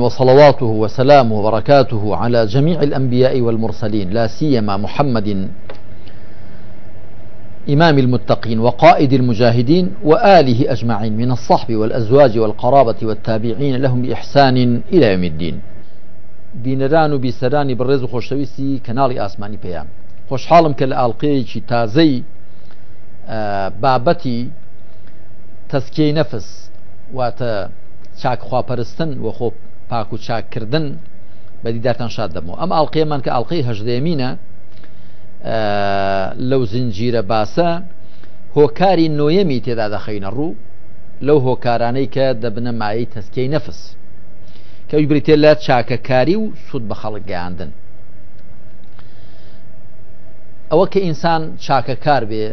وصلواته وسلامه وبركاته على جميع الأنبياء والمرسلين لا سيما محمد إمام المتقين وقائد المجاهدين وآله أجمعين من الصحب والأزواج والقرابة والتابعين لهم بإحسان إلى يوم الدين بینەران بسران برزو خوشتويسي كنالي آسماني بيام ئاسمانی پێیان خۆشحاڵم کە لە ئاڵلقەیەکی تازەی آه، بابەتی تەسکەی نەفس واتە و خۆ پاک و چاکردن بەدیدارتان شاد دەمەوە ئەم ئاڵلقێمان کە ئاڵلقی هەژدەمینە لەو زنجیرە باسە هۆکاری نوۆیەمی تێدا دەخینە ڕوو لەو هۆکارانەی کە دەبنە مایی تەسکەی نەفس کەوی بریتێ لە چاکەکاری و سوود بە خەڵک گەیاندن ئەوە کە ئینسان چاکەکار بێ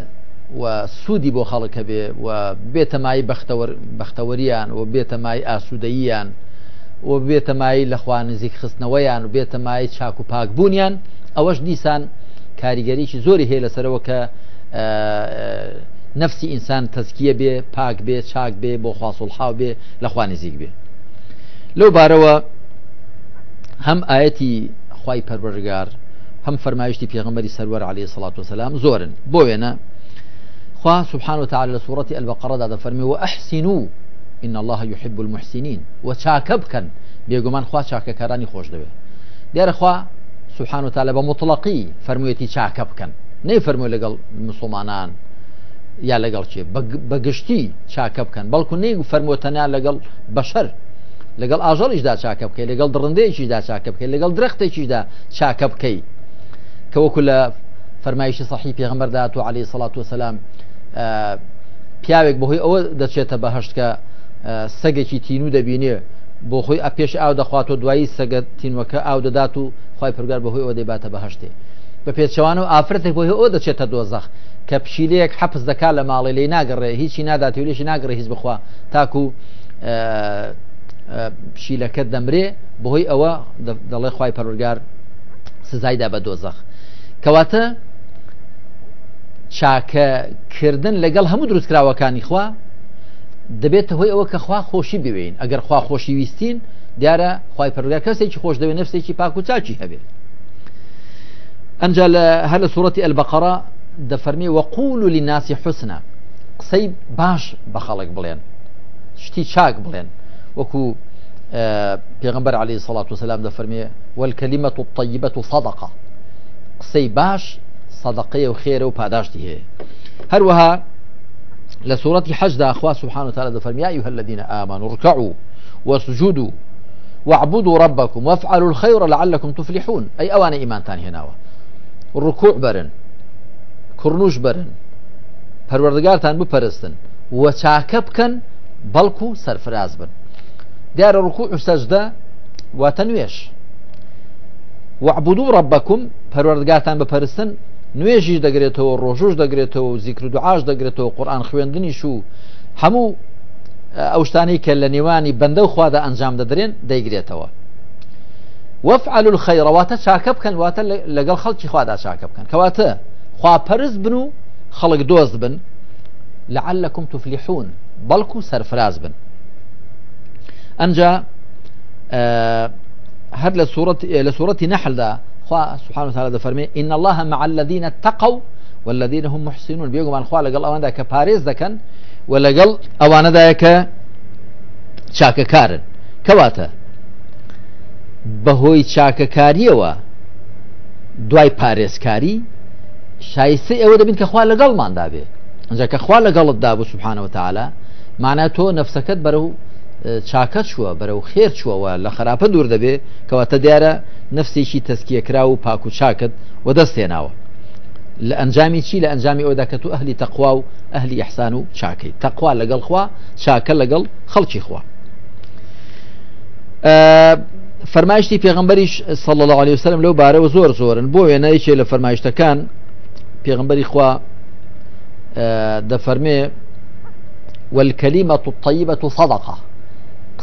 و سوودی بۆ خەڵکە بێ و بێتەمای بەختەوەریان و بێتەمای ئاسوودەییان و بێتەمایی لەخوا نزیک خستنەوەیان و بێتەمایی چاک و پاک بوونیان ئەوەش دیسان کاریگەریی زۆری هەیە لەسەرەوە کە نفسی ئینسان تەسکیە بێ پاک بێ چاک بێ بۆ خواسڵحاو بێ لەخوا نزیک بێ لەو بارەوە هەم ئاەتی خی پەروەژگار هەم فەرمایشتی پێغمبەری سەروەر عليه سلاات وسلام زۆرن بۆ وێنە خوا سبحان وتعالى لە سوورەتی ئەلبەقەڕدا دەفەرمی و ئەحسین و إن الله يحب المحسنين وشاك بكن خوا شاك كراني خوش دبي دير خوا سبحانه وتعالى بمطلقي فرميتي شاك بكن ني فرمو لقل مسلمانان یا لەگەڵ چێ بەگشتی چاکە بکەن بەڵکو نەی لقال لەگەڵ بەشەر لەگەڵ ئاژەڵیشدا چاکە بکەیت لەگەڵ درڕندەیەکیدا شاكبكي لقال درخت درختێکیدا چاکە بکەیت کە وەکو لە فەرمایشی صحی پێغمەردات و عليه سڵات وسلام آه، پیاوێک بەهۆی أو دەچێتە بەهشت سەگێکی تینو دەبینێ بۆ خۆی ئەپێش ئاو دەخواتۆ دوایی سەگەت تینوەکە ئاو دەدات و خی پرگار بەهۆی ئەو دەباتە بەهشتێ بە پێچەوان و ئافرەتێک بۆهی ئەو دەچێتە دۆزەخ کە پشیلەیەک حەپز دەکات لە ماڵی لی ناگەڕێ هیچی ناداتی لێش ناگەڕێ هیچ بخوا تاکو پشیلەکە دەمرێ بەهۆی ئەوە دەڵێ خی پەرگار سزایدا بە دۆزەخ کەواتە چاکەکردن لەگەڵ هەموو دروستکراوەکانی خوا دەبێتە هۆی ئەوە کە خوا خۆشی بوێن ئەگەر خوا خۆشی ویستین دیارە خی پەرگار کەسێکی خۆش دەوێت نفسێکی پاک و چاچی هەبێت ئەنج لە هەر لە سوەتی ئەلبقەرا دەفەرمی وەقول و لیناسی حوسنە قسەی باش بە خەڵک بڵێن شتی چاک بڵێن وەکو پێغمبەر عليه سڵات وسلام دەفەرمێ والکەلیمە و طیبەت و صدقه قسەی باش صدقەیە و خێرە و پاداشتی هەیە هەروەها لە سوورەتی حەجدا ئەخوا سوبحان وتالە فرمي يا أيها الذين آمنوا اركعوا وسجدوا واعبدوا ربكم وافعلوا الخير لعلكم تفلحون أي أوان إيمانتان هناوە ڕکوع بەرن کوڕنوش بەرن پەروەردگارتان بپەرستن وە چاکە بکەن بەڵکو و سەرفراز بن دیارە ڕکوع و سەجدە واتە نوێش وعبدوا ربكم پەروەردگارتان بپەرستن نوێژیش دەگرێتەوە ڕۆژوش دەگرێتەوە و زیکر و عاش دەگرێتەوە قورآان خوێندنیش و هەموو ئەوشتانی کە لە نێوانی بەندە و خوادا ئەنجام دەدرێن دەیگرێتەوە وەفعل الخەیڕەواتە چاکە بکەن واتە لەگەڵ خەڵکی خوادا چاکە بکەن کەواتە خواپەرز بن و خەڵک دۆست بن لعلكم تفلحون بەڵکو سەرفراز بن ئەجا هەر لە سوورەتی نەحلدا خوا سبحانه وتعالى da فرمي إن الله مع الذين اتقوا والذين هم محسنون بيقوا من خوا لقل أوانا داك باريز دكن ولقل أوانا داك چاك كارن كواتا بهۆی چاکەکاریەوە دوای پارێزکاری شایسته ئەوە دەبین کە خوا لەگەڵماندا بێ ئەجا کە خوا لەگەڵت دابوو سبحانەوە تعالا مانە تۆ نفسەکەت بەرە و چاکە چووە بەرەو خێر چووەوە لە خراپە دوور دەبێ کەواتە دیارە نفسێکی تەسکیەکرا و پاک و چاکت و دەستێناوە لە ئەنجامی چی لە ئەنجامی ئەودا کە تو ئەهلی تەخوا و ئەهلی ئەحسان و چاکەی تەخوا لەگەڵ خوا چاکە لەگەڵ خەڵکی خوا فەرمایشتی پێغمبەریش سەڵ الله عليه وسلم لەو بارەوە زۆر زۆرن بۆ وێنەیەکێ لە فەرمایشتەکان پێغمبەری خوا دەفەرمێ والكلمة الطيبة صدقة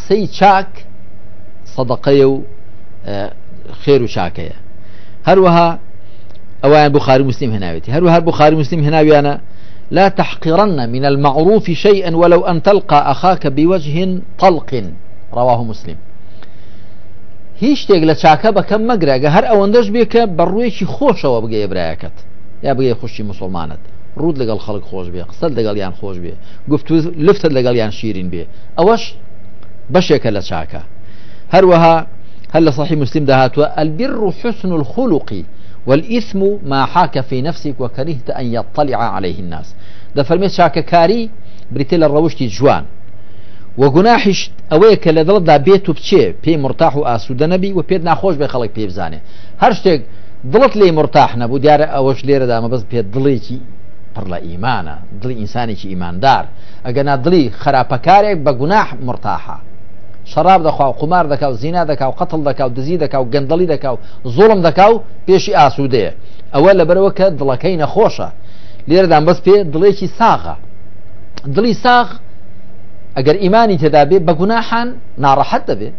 شخصی چاک صدقيو آه، خير خێر هروها أوان بخاري مسلم هێناوێتی هروها بخاري مسلم هێناویانە لا تحقرن من المعروف شيئا ولو أن تلقى أخاك بوجه طلق رواه مسلم هیچ شتێک لە چاکە بەکەم مەگرراگە هەر بيك برويشي خوشة ڕوێکی خۆشەوە يا برایەکەت یا مسلمانات رود لقال خلق خوش بيه قصد لقال يان خوش بيه قفتو لفت لقال يان شيرين بيه اوش بشك لە شاكا هروها هل صحيح مسلم مسلیم هاتوا البر حسن الخلق والإثم ما حاك في نفسك وكرهت أن يطلع عليه الناس ده فرمي كاري بريتيل الروشتي جوان وجناحش أويك لدل دا بيتو بشي بي مرتاح وآسودة نبي وبيد ناخوش بخلق بي بزاني هرشتك دلت لي مرتاح نبو ديار أوش ليرة دا ما بس بيد دليكي پڕ ايمانا ئیمانە انساني ئینسانێکی ئیماندار ئەگەنا دڵی خراپەکارێک بە گوناح شراب دەخوا و قمار دەکا و زینا دەکا و قتل دەکا و دزی دەکا و گەندەلی دەکا و زۆڵم دەکا و پێشی ئاسوودەیە ئەوە لەبەرەوە کە دڵەکەی نەخۆشە لێرەدان بەس پێ دڵێکی ساغە دڵی ساغ ئەگەر ئیمانی تێدا بێ بە گوناحان ناڕەحەت دەبێت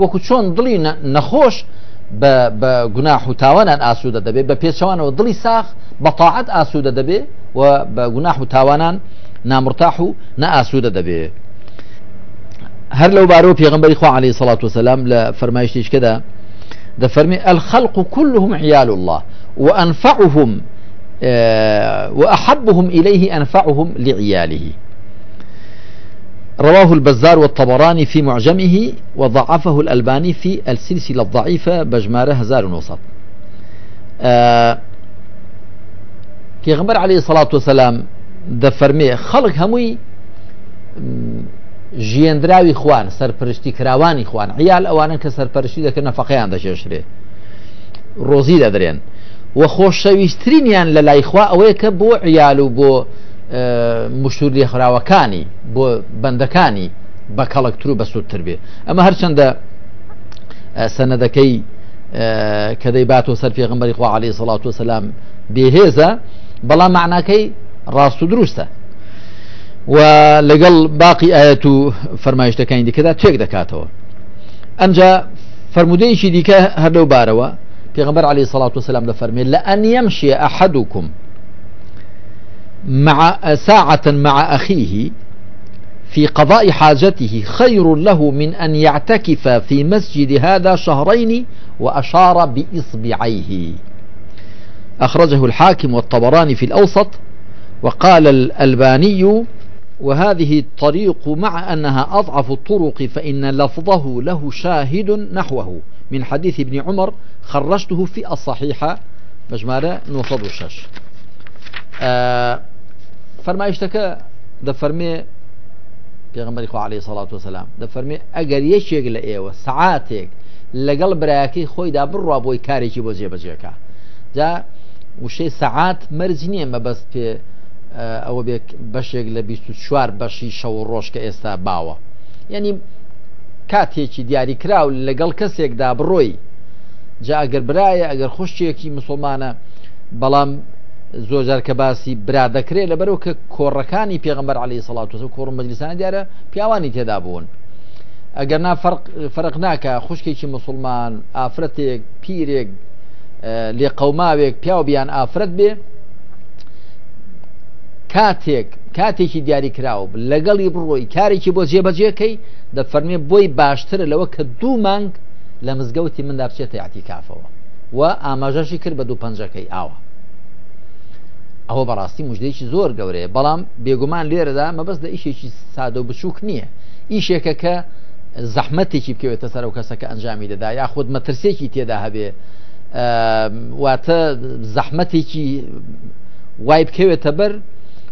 وەکو چۆن دڵی نەخۆش بە گوناح و تاوانان ئاسوودە دەبێت بە پێچەوانەوە دڵی ساخ بە تاعات ئاسوودە دەبێت و بە گوناح و تاوانان نامرتاح و نە ئاسوودە دەبێت هر لو بارو غنبري خو عليه الصلاه والسلام لا ليش كذا ده فرمي الخلق كلهم عيال الله وانفعهم آه، وأحبهم إليه أنفعهم لعياله رواه البزار والطبراني في معجمه وضعفه الألباني في السلسلة الضعيفة بجمارة هزار وسط آه، غنبر عليه الصلاة والسلام دفرمي خلق هموي ژیندراوی خوان سەرپشتی کراوانی خوان عیال ئەوانن کە سەرپەرشتی دەکەن نەفقەیان دەشێشرێ ڕۆزی دەدرێن وە خۆشەویستترینیان لە لایخوا ئەوەیە کە بۆ عیال و بۆ مشور لێ خراوەکانی بۆ بەندەکانی بە کەڵکتر و بەسوودتر بێ ئەمە هەرچەندە سەنەدەکەی کە دەیبات و سەر پێغمبەری خوا عليه سڵات و سلام بێهێزە بەڵام معناکەی ڕاست و دروستە ولقل باقي آيات فرمايش تكاين دي كذا تشيك دكاتوا أنجا فرموديشي دي كهدو باروا پیغمبر عليه الصلاة والسلام لفرمي لأن يمشي أحدكم مع ساعة مع أخيه في قضاء حاجته خير له من أن يعتكف في مسجد هذا شهرين وأشار بإصبعيه أخرجه الحاكم والطبراني في الأوسط وقال الألباني وهذه الطريق مع أنها أضعف الطرق فإن لفظه له شاهد نحوه من حديث ابن عمر خرجته في الصحيحة مجمالة نوصد الشاش آه فرما اشتكى دفرمي پیغمبر خو عليه الصلاة والسلام دفرمي اگر يشيك لأيوه ساعاتك لقل براكي خوي دابر بروا بوي كاريكي بوزي بزيكا جا وشي ساعات مرزينيه ما بس ئەوە بەشێک لە 24 بەشی شەو ڕۆژ کە ئێستا باوە یعنی کاتێکی دیاریکراو لەگەڵ کەسێکدا بڕۆی جا ئەگەر برایە ئەگەر خوشتێکی مسلمانە بەڵام زۆجار کە باسی برا دەکرێت لەبەرەوە کە کۆڕەکانی پێغمبەر علی سەڵات و کۆڕ مەجلیسانە دیارە پیاوانی تێدا بوون ئەگەر نا فەرق ناکە خوشکێکی مسلمان ئافرەتێک پیرێک لێ قەوماوێک پیاو بیان ئافرەت بێ کاتێک کاتێکی دیاریکراوە لەگەڵی بڕۆی کارێکی بۆ جێبەجێەکەی دەفەرمێ بۆی باشترە لەوە کە دوو مانگ لە مزگەوتی مندا بچێتە یاتی کافەوە و ئاماژەشی کرد بە دوو پەنجەکەی ئاوە ئەوە بەڕاستی مژدەیەکی زۆر گەورەیە بەڵام بێگومان لێرەدا مەبەست لە ئیشێکی سادە و بچووک نییە ئیشێکە کە زەحمەتێکی بکەوێتە سەر و کەسەکە ئەنجامی دەدا یا خودت مەترسێکی تێدا هەبێ واتە زەحمەتێکی وای بکەوێتە بەر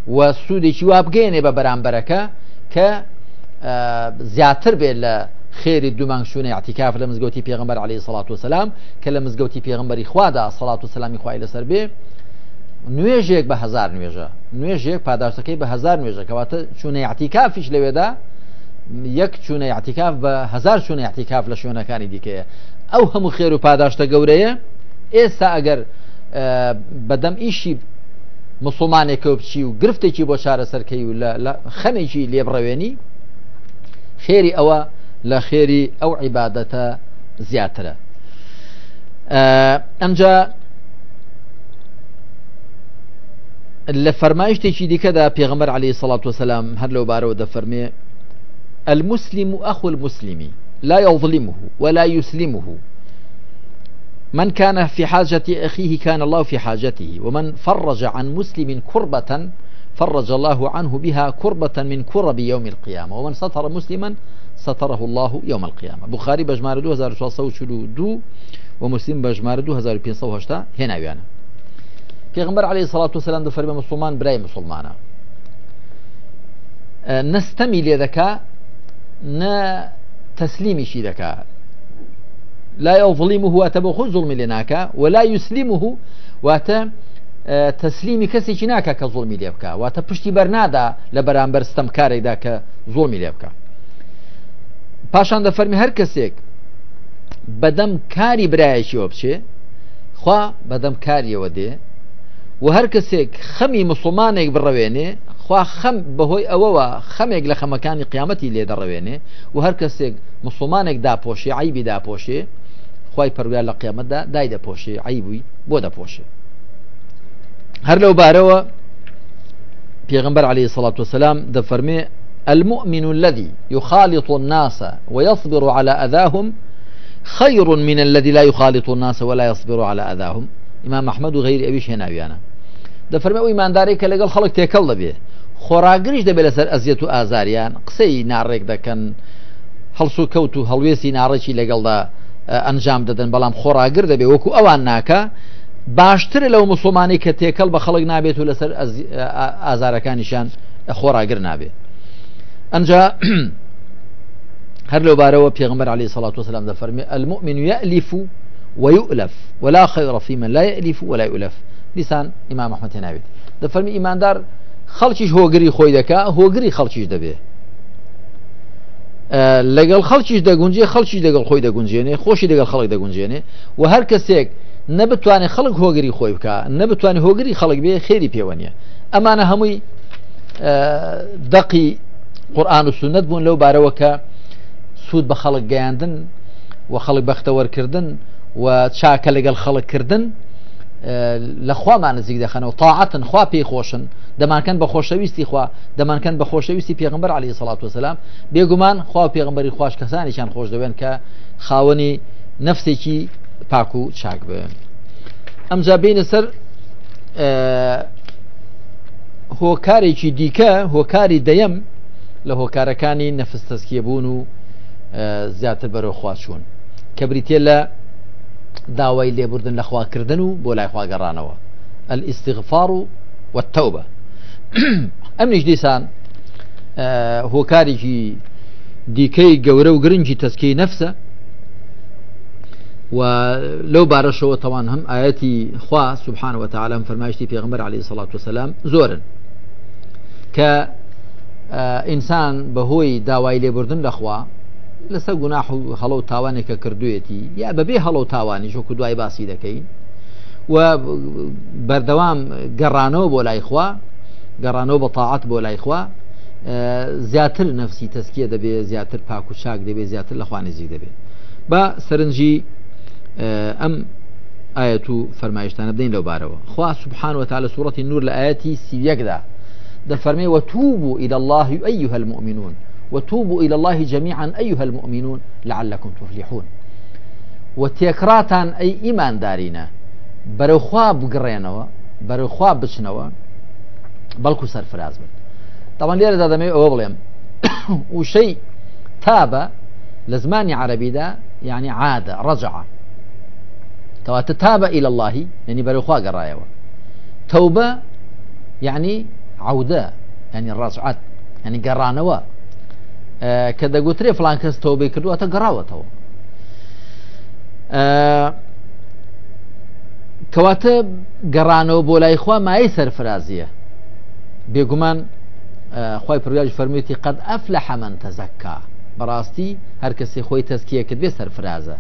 و سوودێکی وا بگەێنێ بە بەرامبەرەکە کە زیاتر بێت لە خێری دومان شوونە عتیکاف لە مزگەوتی پێغمبەر عليه سلاات و سلام کە لە مزگەوتی پێغمبەری خوادا سلاات و سلامی خوای لەسەر بێ نوێژێک بە هزار نوێژە نوێژێک پاداشتەکەی بە هزار نوێژە کەواتە چوونە عتیکافیش لەوێدا یەک چوونە عتیکاف بە هزار چوونە عتیکاف لە شوێنەکانی دیکەیە ئەو هەموو خێر و پاداشتە گەورەیە ئێستا ئەگەر بەدەم ئیشی مسلمانێکە بچی و گرفتێکی بۆ چارەسەرکەی و خەمێکی لێبڕەوێنی خێری ئەوە لە خێری ئەو عیباەتە زیاترە ئەمجا لە فەرمایشتێکی دیکەدا پێغمبەر عليه سڵات وسلام هەر لەو بارەوە دەفەرمێ المسلم أخو المسلم لا يظلمه ولا يسلمه من كان في حاجة أخيه كان الله في حاجته ومن فرج عن مسلم كربة فرج الله عنه بها كربة من كرب يوم القيامة ومن ستر مسلما ستره الله يوم القيامة بخاري بجمار دو ومسلم بجمار هشتا هنا ويانا پیغمبر عليه الصلاة والسلام دفر مسلمان براي مسلمانا آه، نستمي لذكاء ن تسليمي شي ذكاء لا يظلمه واتبو خو ظلم لناكا ولا يسلمه وات تسليمي كسي چناكا كظلم ليبكا وات پشتي برنادا لبرانبر استمكاري دا ك ظلم ليبكا پاشان ده فرمي هر کسيك بدم كاري برايشي وبشي خوا بدم كاري ودي و هەر کەسێک خەمی مسلمانێک بڕەوێنێ خوا خەم بەهۆی ئەوەوە خەمێک لە خەمەکانی قیامەتی لێ دەڕەوێنێ و هەر کەسێک مسلمانێک داپۆشی عیبی داپۆشێ خوای پەرویان لە دا دای دا پوشه عیبوی پوشه هر لو باره و پیغمبر علیه صلاة و سلام دا فرمه المؤمن الذي يخالط الناس ويصبر على أذاهم خير من الذي لا يخالط الناس ولا يصبر على أذاهم إمام أحمد وغير أبيش هنا بيانا دفرمي إيمان داري كالقل خلق دا به خۆراگریش دا بلسر ازیت و آزاریان قصه قسەی دا کن حلسو کوتو حلویسی هەڵوێسی لگل دا ئەنجام دەدەن بەڵام خۆراگر دەبێ وەکو ئەوان ناکە باشتر لەو مسلمانی کە تێکەڵ بە خەڵک نابێت و لەسەر ئازارەکانیشان خۆراگر نابێت ئەجا هەر لەوبارەوە پێغمبەر علی سەڵات وسلام دەفەرمی المؤمن يألف ويؤلف ولا خير في من لا يألف ولا يؤلف دیسان ئیمام محمەد ناوێت دەفەرمی ئیماندار خەڵکیش هۆگری خۆی دەکا هۆگری خەڵکیش دەبێت لەگەڵ خەڵکیش دەگونجێ خەڵکی دەگەڵ خۆی دەگونجێنێ خۆشی دەگەڵ خەڵک دەگونجێنێ و هەر کەسێک نەبتوانێت خەڵک هۆگری خۆی بکە نەبتوانێت هۆگری خەڵک بێ خێری پێوەنیە ئەمانە هەمووی دقی قورآان و سنت بوون لەو بارەوە کە سوود بە خەڵک گەیاندن و خەڵک بەختەوەرکردن و چاکە لەگەڵ خەڵککردن لە خوامان نزیک دەخەنەوە تاعاتن خوا پێی خۆشن دەمانکەن بە خۆشەویستی خوا دەمانکەن بە خۆشەویستی پێغمبەر علی سڵات وسلام بێگومان خوا پێغمبەری خوش کەسانیشان خۆش دەوێن کە خاوەنی نفسێکی پاک و چاک بێ ئەمجا بینە سەر هۆکارێکی دیکە هۆکاری دەیەم لە هۆکارەکانی نەفستەسکیە بوون و زیاتر بەرەو خواچوون کە بریتێ لە داوای لێبوردن لە خواکردن و بۆ لای خواگەڕانەوە ئەلیستیغفار و وەتەوبە ئەمنیش اه، هو كارجي ديكي گەورە و تسكي نفسه ولو بارشو طبعا هم آياتي خوا سبحانه وتعالى سبحانەوە تەعاالم فەرمایشتی پێغمبەر علی سەڵات وسلام زۆرن کە بهوي اه، بەهۆی داوای لێبوردن لەخوا لەسەر گوناح و هەڵە و تاوانێکە کردوێتی یا بەبێ هەڵە و تاوانی شۆکو دوای باسی دەکەی و بەردەوام گەڕانەوە بۆ لایخوا گەڕانەوە بە تاعات بۆ لایخوا زیاتر نفسی تەسکیە دەبێت زیاتر پاک و چاک دەبێت زیاتر لە خوانزی دەبێت بە سەرنجی ئەم ئاەت و فەرمایشتانە بدەین لەو بارەوە خوا سبحان و تا لە سوورەتی نور لە ئاەتی سیەکدا دەفەرمێ وە تووبوو ئیدە الله و ئەی هەلمؤمنون وتوبوا إلى الله جميعا أيها المؤمنون لعلكم تفلحون وتێکراتان ئەی ئیماندارینە بەرەخوا بگڕێنەوە بەرەخوا بچنەوە بەڵکو سەرفراز بن طبعا ليرا دادا ئەوە بڵێم وشي تاب لزماني عربي دا يعني عاد رجع كوات تاب إلى الله يعني بەرەخوا قرينوا توبة يعني عودة يعني ڕجعات يعني قرانوا کە دەگوترێ فلان کەس تۆبی کردووەتە گەڕاوەتەوە کەواتە گەڕانەوە بۆ لای خوا مای سەرفرازیە بێگومان خی پرواژ فەرمیێتی قەت ئەف لە حەمەەن تەزەکا بەڕاستی هەر کەسی خۆی تەسکیە کرد بێ سەرفرازە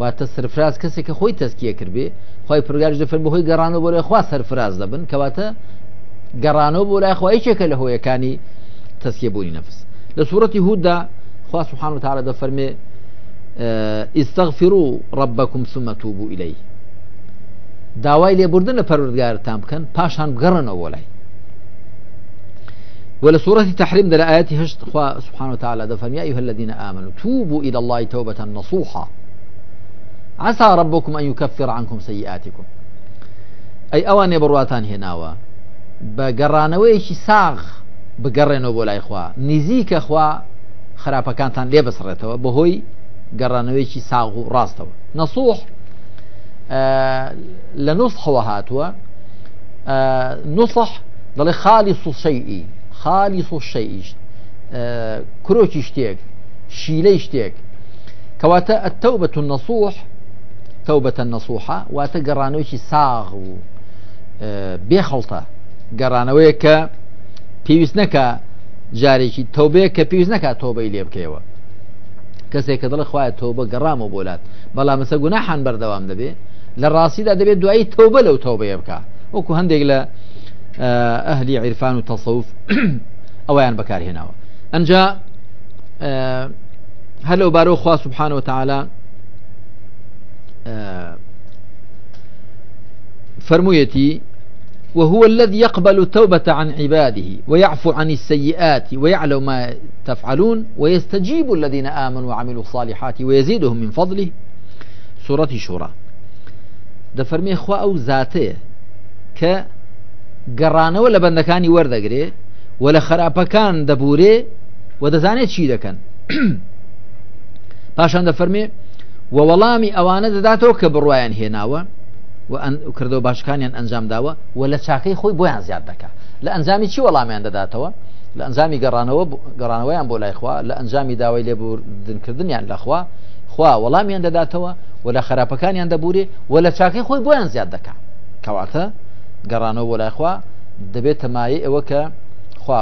واتە سەرفراز کەسێک کە خۆی تەسکیە کردێ خی پرگاش دەفەر بەهۆی گەڕانەوە بۆ لای خوا سەرفراز دەبن کەواتە گەڕانەوە بۆ لای خوایچێکە لە هۆیەکانی تەسکیە بوونی نەفس لسورة هود دا خواه سبحانه وتعالى دا فرمي آه، استغفروا ربكم ثم توبوا إليه داوای بردن پەروردگارتان تامكن پاشان بغرن وەلای ولا سورة تحريم دل آيات هشت خوا سبحانه وتعالى دفن يا أيها الذين آمنوا توبوا إلى الله توبة نصوحة عسى ربكم أن يكفر عنكم سيئاتكم أي أوان يبرواتان هنا بقرانويش ساغ بگەڕێنەوە بۆ لای خوا نزیکە خوا خراپەکانتان لێ بسڕێتەوە بەهۆی گەڕانەوەیکی ساغ و ڕاستەوە نەسوح لە نوسخەوە هاتووە نوسح دەڵێ خالی سوشەیئی خالی سوشەئیش کرۆکی شتێک شیلەی شتێک کەواتە ئەتەوبەت و نەسوح تەوبەتە نەسوحە واتە گەڕانەوەکی ساغ و بێخەڵتە گەڕانەوەی کە پێویست نەکە جارێکی تەوبەیە کە پێویست نەکات تۆبەی لێ بکەوە کەسێک کە دڵ خخوایە تۆبە گەڕام و بۆلات بەڵام مەسە گوناحان بەردەوام دەبێت لە ڕاستیدا دەبێت دوایی تەوبە لەو تەوبەیە بکە وەکو هەندێک لە ئەهلی عیرفان و تەسەوف ئەویان بەکارهێناوە ئەجا هەلو بارۆ خوا سبحانەوە تعالا فرموویەتی وهو الذي يقبل التوبة عن عباده ويعفو عن السيئات ويعلم ما تفعلون ويستجيب الذين آمنوا وعملوا الصالحات ويزيدهم من فضله سورة شورى دفرمي اخوة أو ذاته ك گەڕانەوە لە بەندەکانی وەردەگرێ و لە خراپەکان دەبورێ و دەزانێت چی باشان پاشان دەفەرمێ وەوەڵامی ئەوانە دەداتەوە کە بڕواان هێناوە و کردەوە باشەکانیان ئەنجام داوە و لە چاکەی خۆی بۆیان زیاد دەکات لە ئەنجامی چی وەڵامیان دەداتەوە لە ئەنجامی گەڕانەوە گەڕانەوەیان بۆ لایخوا لە ئەنجامی داوای لێبوردنکردنیان لەخوا خوا وەڵامیان دەداتەوە و لە خراپەکانیان دەبورێ و لە چاکەی خۆی بۆیان زیاد دەکات کەواتە گەڕانەوە بۆ لایخوا دەبێت تەمایی ئەوە کە خوا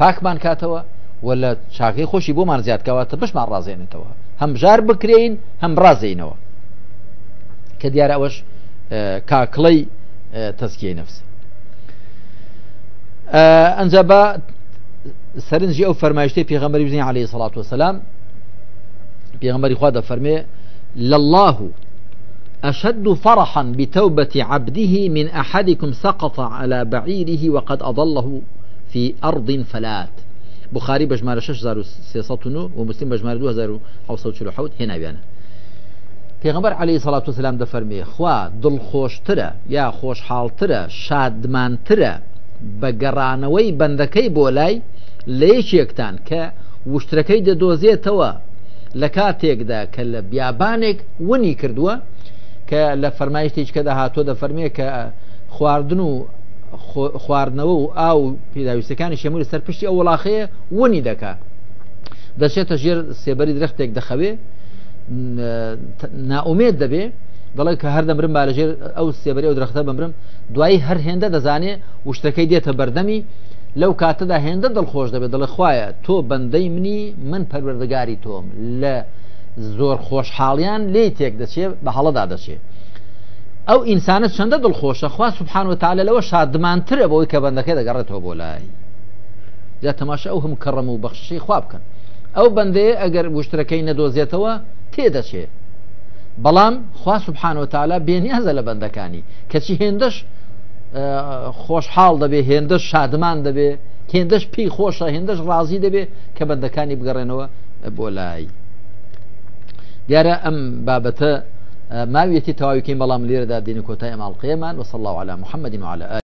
پاکمان کاتەوە و لە چاکەی خۆشی بۆمان زیادکەواتە بشمان ڕازێنێتەوە هەم ژار بکرێن هەم ڕازێنەوە کە دیارە ئەوەش كاكلي اه، تزكية نفس اه، أنجبا سرنجي أو فرمايشتي پیغمبر بزني عليه الصلاة والسلام پیغمبر خواده فرمي لله أشد فرحا بتوبة عبده من أحدكم سقط على بعيره وقد أضله في أرض فلات بخاري بجمار 6309 ومسلم بجمار 2747 هنا بيانا پێغمبەر علی سەڵات وسلام دەفەرمێ خوا دڵخۆشترە یا خۆشحاڵترە شادمانترە بە گەڕانەوەی بەندەکەی بۆ لای لە یەکێکتان کە وشترەکەی دەدۆزێتەوە لە کاتێکدا کە لە بیابانێک ونی کردووە کە لە فەرمایشتێککەدا هاتۆ دەفەرمێ کە خواردن و خواردنەوە و ئاو پێداویستەکانی شەموری سەرپشتی ئەو وڵاخەیە ونی دەکات دەچێتە ژێر سێبەری درختێک دەخەوێ ناومێت دەبێ دەڵێ کە هەر دەمرم بارەژێر ئەو سێبەری ئەو درختە بمرم دوایی هەر هێندە دەزانێ وشتەکەی دێتە بەردەمی لەو کاتەدا هێندە دڵخۆش دەبێت دەڵێ خویە تۆ بەندەی منی من پەروەردەگاری تۆم لە زۆر خۆشحاڵیان لێ تێک دەچێت بە هەڵەدا دەچێت ئەو ئینسانە چەندە دڵخۆشە خوا سوبحان وتالە لەوە شادمانترە بەوەی کە بەندەکەی دەگەڕێتەوە بۆ لای جا تەماشا ئەو هەم کەڕم و بەخشی خواب بکەن ئەو بەندەیە ئەگەر وشتەکەی نەدۆزێتەوە تێدەچێت بەڵام خوا سبحان وتالا بێنیازە لە بەندەکانی کەچی هێندەش خۆشحاڵ دەبێ هێندەش شادمان دەبێ هێندەش پێی خۆشە هێندەش ڕازی دەبێ کە بەندەکانی بگەڕێنەوە بۆ لای دیارە ئەم بابەتە ماویەتی تەواویکەین بەڵام لێرەدا دێنە کۆتای ئەماڵقەیەمان وصل الله على محمد وعلى آله